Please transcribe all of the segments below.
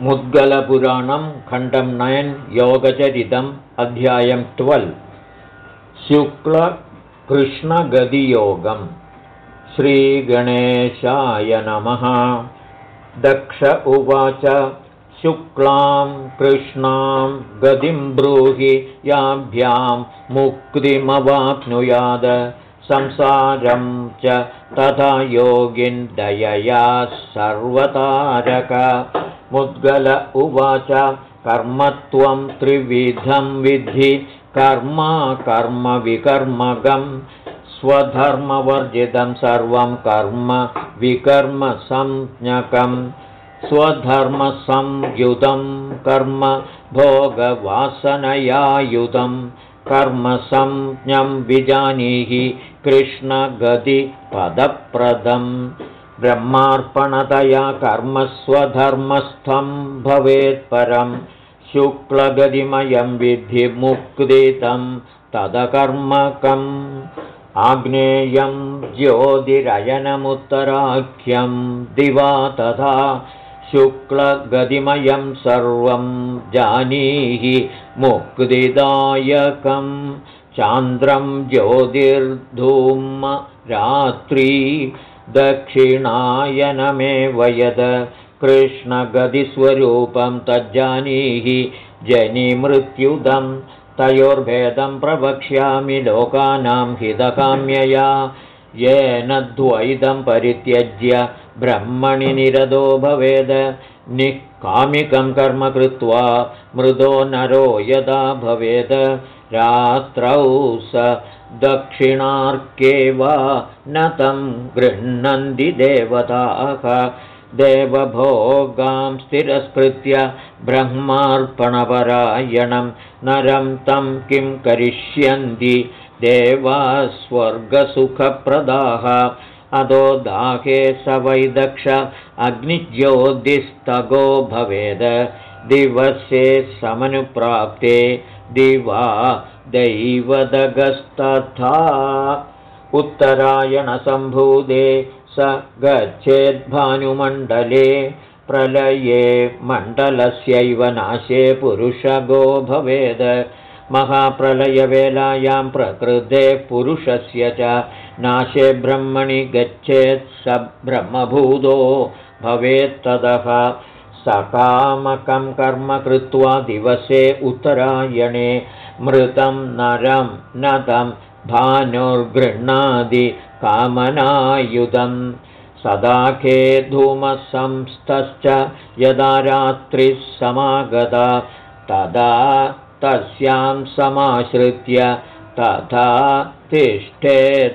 मुद्गलपुराणं खण्डं नयन् योगचरितम् अध्यायं ट्वेल्। शुक्लकृष्णगदियोगम् श्रीगणेशाय नमः। दक्ष उवाच। शुक्लां कृष्णां गतिं ब्रूहि याभ्यां मुक्तिमवाप्नुयाद। संसारं च तथा योगिन्दयया सर्वतारक मुद्गल उवाच कर्मत्वं त्रिविधं विद्धि कर्मा कर्मविकर्मकं स्वधर्मवर्जितं सर्वं कर्म विकर्मसंज्ञकं। स्वधर्मसंयुतं कर्म भोगवासनयायुधं। कर्मसंज्ञं विजानीहि कृष्णगतिपदप्रदम् ब्रह्मार्पणतया कर्मस्वधर्मस्थं भवेत्परं शुक्लगतिमयं विधिमुक्तितं तदकर्मकम्। आग्नेयं ज्योतिरयनमुत्तराख्यं दिवा तथा शुक्लगतिमयं सर्वं जानीहि मुक्तिदायकं चान्द्रं ज्योतिर्धूम रात्री दक्षिणायनमेव यद कृष्णगतिस्वरूपं तज्जानीहि जनिमृत्युदं तयोर्भेदं प्रवक्ष्यामि लोकानां हितकाम्यया। येन द्वैतं परित्यज्य ब्रह्मणि निरदो भवेद। निःकामिकं कर्म कृत्वा मृदो नरो यदा भवेद। रात्रौ स दक्षिणार्के वा न तं गृह्णन्ति देवताः। देवभोगां स्थिरस्कृत्य ब्रह्मार्पणपरायणं नरं तं किं करिष्यन्ति देवास्वर्गसुखप्रदाः। अदो दाहे स वै दक्ष अग्निज्योतिस्तगो भवेद। दिवसे समनुप्राप्ते दिवा दैवदगस्तथा उत्तरायणसम्भूते स गच्छेद्भानुमण्डले प्रलये मण्डलस्यैव नाशे पुरुषगो भवेद। महाप्रलयवेलायां प्रकृते पुरुषस्य च नाशे ब्रह्मणि गच्छेत् स ब्रह्मभूतो भवेत्तदः सकामकं कर्म कृत्वा दिवसे उत्तरायणे मृतं नरं नतं भानुर्गृह्णादि कामनायुधं। सदाखे धूमसंस्थश्च यदा रात्रिः समागता तदा तस्यां समाश्रित्य तथा तिष्ठेत्प्रजापदे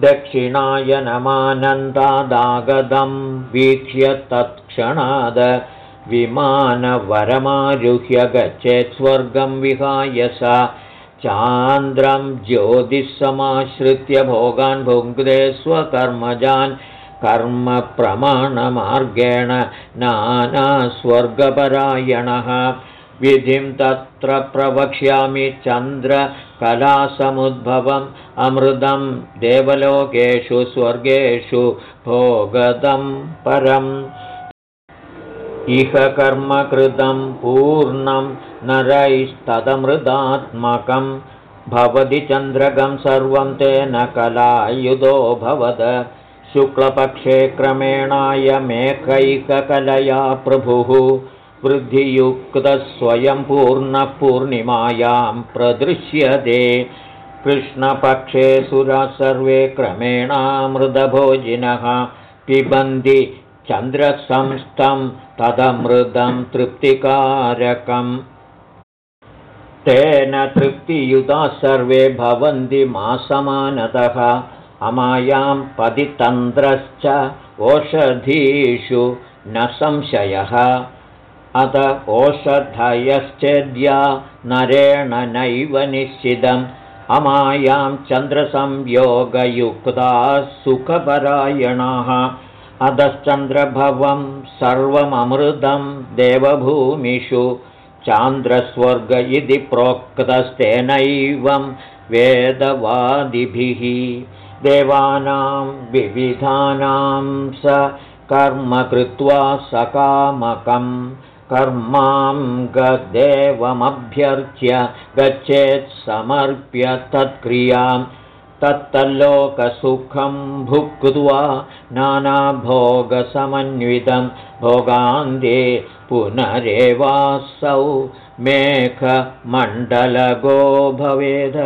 दक्षिणायनमानन्दादागदं वीक्ष्य तत्क्षणाद विमानवरमारुह्य गच्छेत् स्वर्गं विहाय सा। चान्द्रं ज्योतिःसमाश्रित्य भोगान् भुङ्क्ते स्वकर्मजान् कर्मप्रमाणमार्गेण नानास्वर्गपरायणः विधिं तत्र प्रवक्ष्यामि चन्द्रकलासमुद्भवम् अमृतं देवलोकेषु स्वर्गेषु भोगदं परम्। इह कर्मकृतं पूर्णं नरैस्तदमृदात्मकं भवति चन्द्रकं सर्वं तेन कलायुधो भवद। शुक्लपक्षे क्रमेणायमेकैककलया प्रभुः वृद्धियुक्तस्वयं पूर्णः पूर्णिमायां प्रदृश्यते। कृष्णपक्षे सुरा सर्वे क्रमेणामृदभोजिनः पिबन्ति चन्द्रसंस्थं तदमृदं तृप्तिकारकम्। तेन तृप्तियुताः सर्वे भवन्ति मासमानतः। अमायां पदितन्द्रश्च ओषधीषु न संशयः अत ओषधयश्चेद्या नरेण नैव निश्चितम्। अमायां चन्द्रसंयोगयुक्ताः सुखपरायणाः। अधश्चन्द्रभवं सर्वममृतं देवभूमिषु। चान्द्रस्वर्ग इति प्रोक्तस्तेनैवं वेदवादिभिः। देवानां विविधानां स कर्म कृत्वा सकामकं कर्मां गदेवमभ्यर्च्य गच्छेत् समर्प्य तत्क्रियां। तत्तल्लोकसुखं भुक्त्वा नानाभोगसमन्वितं भोगान्ते पुनरेवासौ मेघमण्डलगो भवेद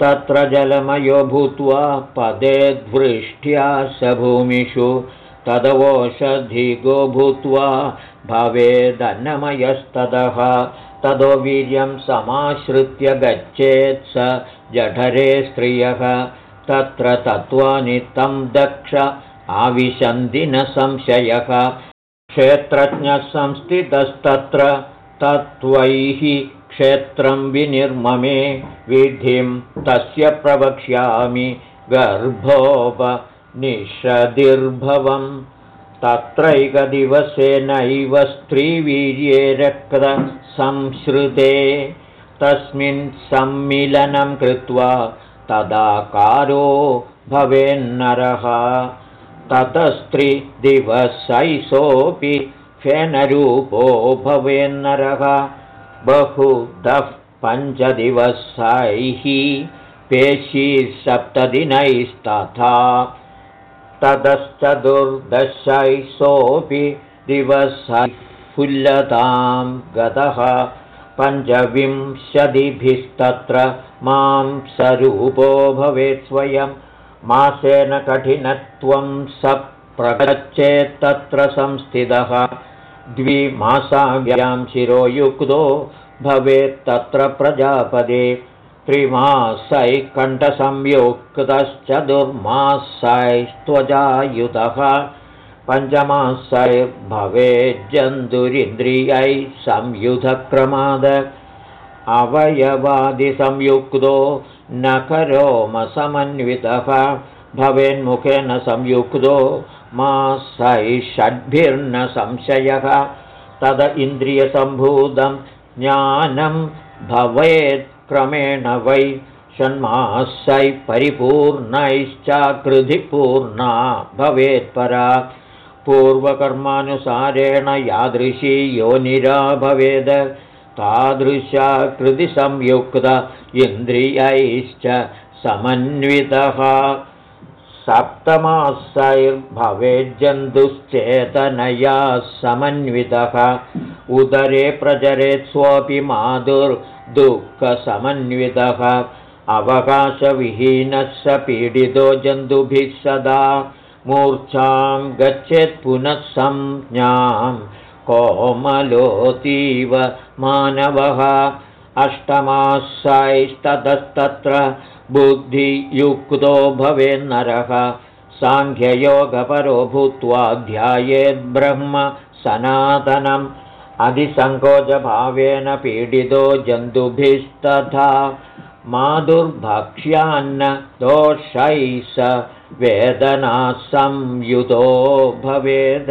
तत्र जलमयो भूत्वा पदेद्वृष्ट्या स भूमिषु तदवोषधिगो भूत्वा भवेदन्नमयस्ततः तदो वीर्यं समाश्रित्य गच्छेत् स जठरे स्त्रियः। तत्र तत्त्वानि तं दक्ष आविशन्ति न संशयः। क्षेत्रज्ञः संस्थितस्तत्र तत्त्वैः क्षेत्रं विनिर्ममे। विधिं तस्य प्रवक्ष्यामि गर्भोपनिषदिर्भवम् तत्रैकदिवसेनैव स्त्रीवीर्ये रक्तसंश्रुते तस्मिन् सम्मिलनं कृत्वा तदाकारो भवेन्नरः। ततस्त्रिदिवसैसोऽपि फेनरूपो भवेन्नरः। बहुधः पञ्चदिवसैः पेशीसप्तदिनैस्तथा ततश्चतुर्दशैः सोऽपि दिवसफुल्लतां गतः पञ्चविंशतिभिस्तत्र मां स्वरूपो भवेत् स्वयं। मासेन कठिनत्वं स प्रगच्छेत्तत्र संस्थितः। द्विमासाभ्यां शिरोयुक्तो भवेत्तत्र प्रजापदे त्रिमासैः कण्ठसंयुक्तश्चतुर्मासैस्त्वजायुतः पञ्चमासैर्भवेज्जन्तुरिन्द्रियैः संयुधक्रमाद अवयवादिसंयुक्तो न करोमसमन्वितः भवेन्मुखेन संयुक्तो मासैः षड्भिर्न संशयः तद इन्द्रियसम्भूतं ज्ञानं भवेत्क्रमेण वै षण्मासैः परिपूर्णैश्चाकृधिपूर्णा भवेत्परा। पूर्वकर्मानुसारेण यादृशी योनिरा भवेद। तादृशा कृतिसंयुक्त इन्द्रियैश्च समन्वितः। सप्तमासैर्भवेज्जन्तुश्चेतनया समन्वितः। उदरे प्रचरेत् स्वपि माधुर्दुःखसमन्वितः अवकाशविहीनः स पीडितो जन्तुभिः सदा। मूर्च्छां गच्छेत् पुनः संज्ञां। कोमलोतीव मानवः। अष्टमासैस्ततस्तत्र बुद्धियुक्तो भवेन्नरः साङ्ख्ययोगपरो भूत्वा ध्यायेद्ब्रह्म सनातनम् अधिसङ्कोचभावेन पीडितो जन्तुभिस्तथा माधुर्भक्ष्यान्न दोषैः स वेदनासंयुतो भवेद।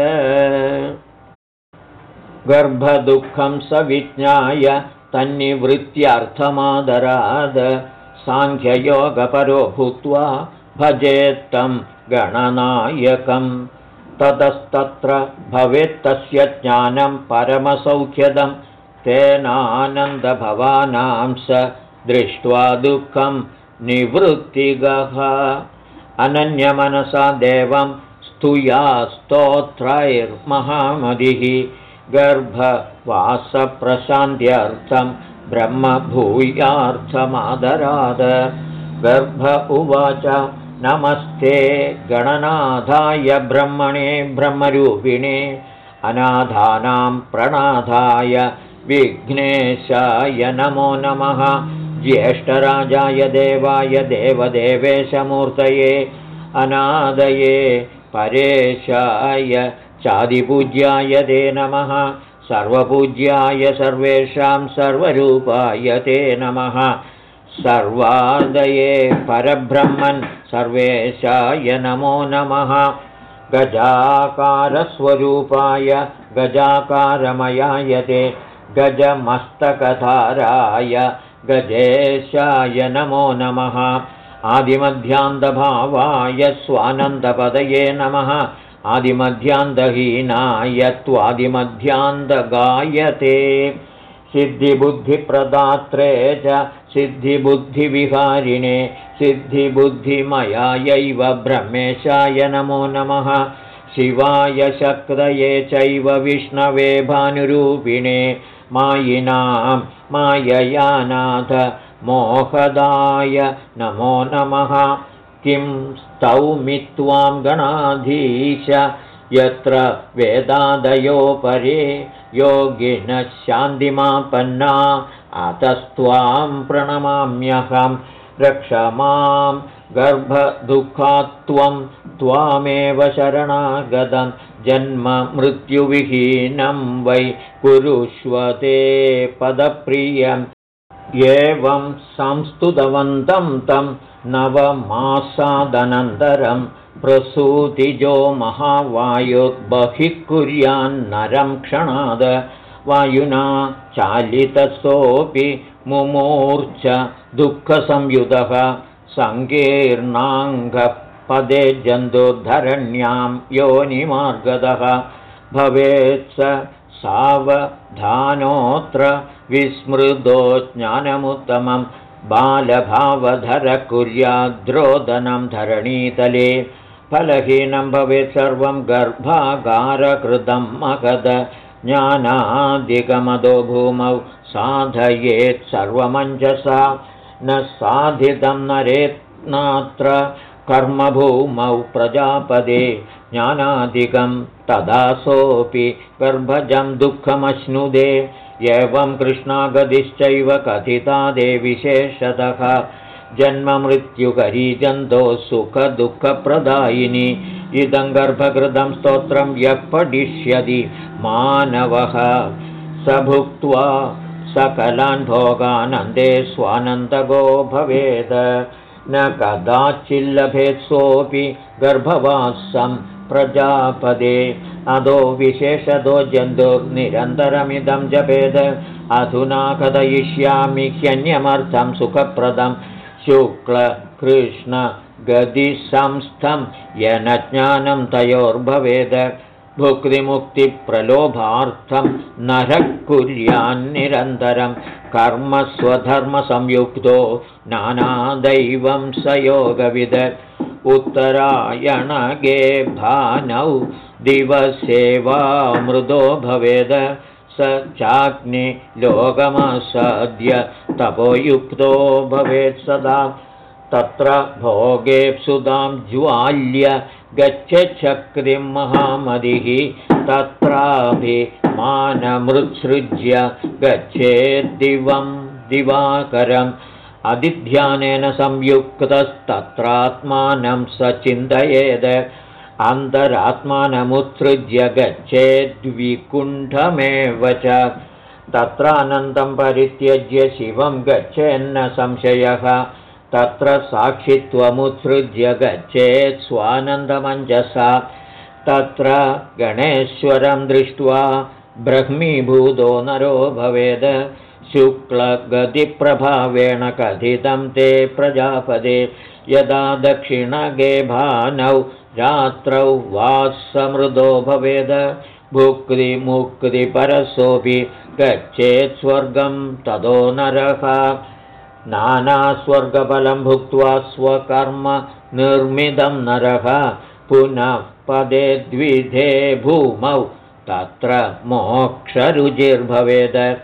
गर्भदुःखं स विज्ञाय तन्निवृत्त्यर्थमादराद साङ्ख्ययोगपरो भूत्वा भजेत्तं गणनायकं ततस्तत्र भवेत्तस्य ज्ञानं परमसौख्यदं। तेनानन्दभवानां स दृष्ट्वा दुःखं निवृत्तिगः। अनन्यमनसा देवं स्तुया स्तोत्रैर्महामदिः गर्भवासप्रशान्त्यर्थं ब्रह्मभूयार्थमादराद। गर्भ उवाच नमस्ते गणनाथाय ब्रह्मणे ब्रह्मरूपिणे अनाथानां प्रणाधाय विघ्नेशाय नमो नमः। ज्येष्ठराजाय देवाय देवदेवेशमूर्तये अनादये परेशाय चादिपूज्याय ते नमः। सर्वपूज्याय सर्वेषां सर्वरूपाय ते नमः सर्वादये परब्रह्मन् सर्वेशाय नमो नमः। गजाकारस्वरूपाय गजाकारमयाय ते गजमस्तकधाराय गजेशाय नमो नमः। आदिमध्यान्तभावाय स्वानन्दपदये नमः। आदिमध्यान्तहीनाय त्वादिमध्यान्तगायते। सिद्धिबुद्धिप्रदात्रे च सिद्धिबुद्धिविहारिणे सिद्धिबुद्धिमयायैव ब्रह्मेशाय नमो नमः। शिवाय शक्तये चैव विष्णवे भानुरूपिणे मायिनां माययानाथ मोहदाय नमो नमः। किं स्तौमि त्वां गणाधीश यत्र वेदादयो परे योगिनः शान्तिमापन्ना अतस्त्वां प्रणमाम्यहं। रक्ष मां गर्भदुःखात्वं त्वामेव शरणागतं। जन्ममृत्युविहीनं वै कुरुष्वते पदप्रियम्। एवं संस्तुतवन्तं तं नवमासादनन्तरं प्रसूतिजो महावायुर्बहिः कुर्यान्नरं क्षणाद वायुना चालितसोऽपि मुमूर्च दुःखसंयुतः सङ्कीर्णाङ्गपदे जन्तुर्धरण्यां योनिमार्गदः। भवेत् स सावधानोऽत्र विस्मृतो ज्ञानमुत्तमं बालभावधर कुर्याद्रोदनं धरणीतले। फलहीनं भवेत् सर्वं गर्भागारकृतं मगध ज्ञानादिगमदो भूमौ साधयेत् सर्वमञ्जसा। न साधितं नरेत् नात्र कर्मभूमौ प्रजापदे। ज्ञानादिकं तदासोऽपि गर्भजं दुःखमश्नुदे। एवं कृष्णागतिश्चैव कथितादे विशेषतः जन्ममृत्युकरी जन्तो सुखदुःखप्रदायिनि। इदं गर्भकृतं स्तोत्रं यः पठिष्यति मानवः। स भुक्त्वा सकलान् भोगानन्दे स्वानन्दगो भवेत् न कदाचिल्लभेत् सोऽपि गर्भवासं प्रजापदे। अधो विशेषतो जन्तुर्निरन्तरमिदं जपेद। अधुना कथयिष्यामि ह्यन्यमर्थं सुखप्रदं शुक्लकृष्णगतिसंस्थं येन ज्ञानं तयोर्भवेद भुक्तिमुक्तिप्रलोभार्थं नरः कुर्यान्निरन्तरं कर्मस्वधर्मसंयुक्तो नानादैवं स योगविद उत्तरायणगे भानौ दिवसे वा मृदो भवेद स चाग्निलोकमसाद्य तपोयुक्तो भवेत् सदा। तत्र भोगेप्सुदां ज्वाल्य गच्छक्रिं महामदिः। तत्राभिमानमृत्सृज्य गच्छेद्दिवं दिवाकरम्। अधिध्यानेन संयुक्तस्तत्रात्मानं स चिन्तयेद् अन्तरात्मानमुत्सृज्य गच्छेद्विकुण्ठमेव च। तत्रानन्दं परित्यज्य शिवं गच्छेन्न संशयः। तत्र साक्षित्वमुत्सृज्य गच्छेत् स्वानन्दमञ्जसा। तत्र गणेश्वरं दृष्ट्वा ब्रह्मीभूतो नरो भवेद। शुक्लगतिप्रभावेण कथितं ते प्रजापदे। यदा दक्षिणगे भानौ रात्रौ वा समृदो भवेद भुक्तिमुक्तिपरसोऽपि गच्छेत् स्वर्गं ततो नरः। नानास्वर्गफलं भुक्त्वा स्वकर्म निर्मितं नरः। पुनः पदे द्विधे भूमौ तत्र मोक्षरुचिर्भवेद।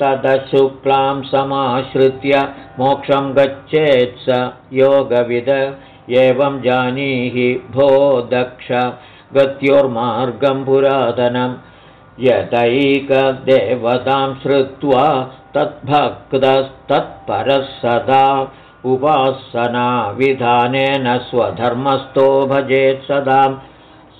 तदशुक्लां समाश्रित्य मोक्षं गच्छेत् स योगविद एवं जानीहि भो दक्ष गत्योर्मार्गं पुरातनं। यतैकदेवतां श्रुत्वा तद्भक्तस्तत्परः सदा उपासनाविधानेन स्वधर्मस्थो भजेत् सदा।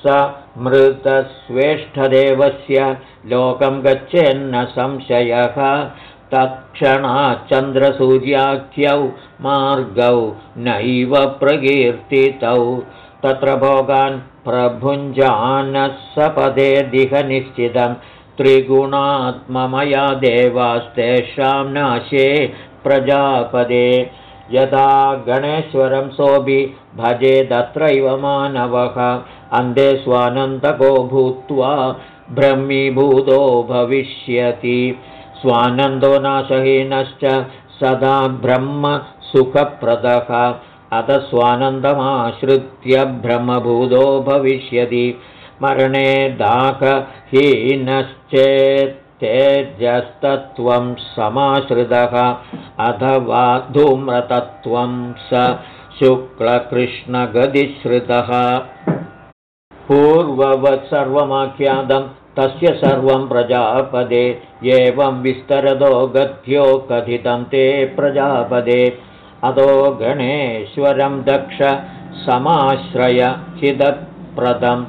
स मृतस्वेष्ठदेवस्य लोकं गच्छेन्न संशयः तत्क्षणाच्चन्द्रसूर्याख्यौ मार्गौ नैव प्रकीर्तितौ। तत्र भोगान् प्रभुञ्जानः सपदे दिहनिश्चितं त्रिगुणात्ममया देवास्तेषां नाशे प्रजापदे। यदा गणेश्वरं सोऽपि भजेदत्रैव मानवः। अन्धे स्वानन्दको भूत्वा ब्रह्मीभूतो भविष्यति स्वानन्दो नाशहीनश्च सदा ब्रह्मसुखप्रदः अथ स्वानन्दमाश्रित्य ब्रह्मभूतो भविष्यति। मरणे दाहहीनश्चेत्तेजस्तत्त्वं समाश्रितः। अथवा धूम्रतत्त्वं स शुक्लकृष्णगतिश्रितः। पूर्ववत् सर्वमाख्यातं तस्य सर्वं प्रजापदे एवं विस्तरदो गद्यो कथितं ते प्रजापदे। अदो गणेश्वरं दक्ष समाश्रय चिदप्रदं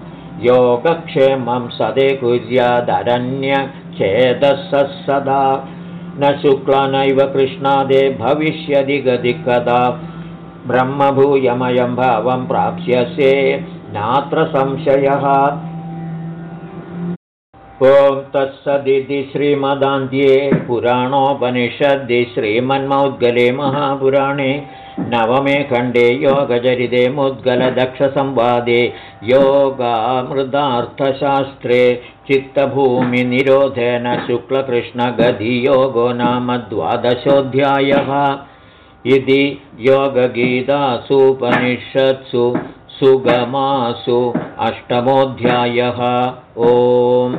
योगक्षेमं सदे कुर्यादरण्यचेदः सदा। न शुक्ला नैव कृष्णादे भविष्यदि गति कदा ब्रह्मभूयमयं भावं प्राप्स्यसे नात्र संशयः ॐ तत्सदिति श्रीमदान्ध्ये पुराणोपनिषद्दि श्रीमन्मौद्गले महापुराणे नवमे खण्डे योगचरिते मुद्गलदक्षसंवादे योगामृदार्थशास्त्रे चित्तभूमिनिरोधेन शुक्लकृष्णगधियोगो नाम द्वादशोऽध्यायः। इति योगगीतासूपनिषत्सु सुगमासु अष्टमोऽध्यायः। ओम्